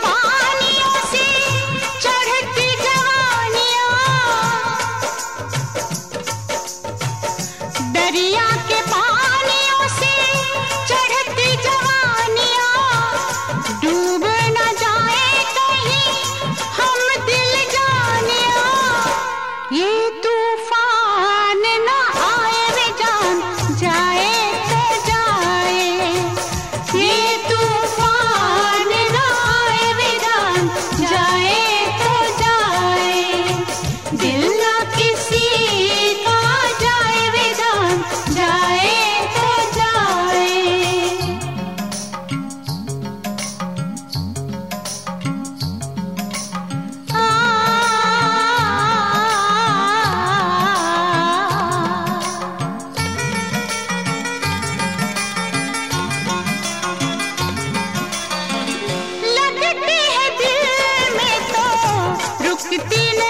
Par fifteen.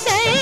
say.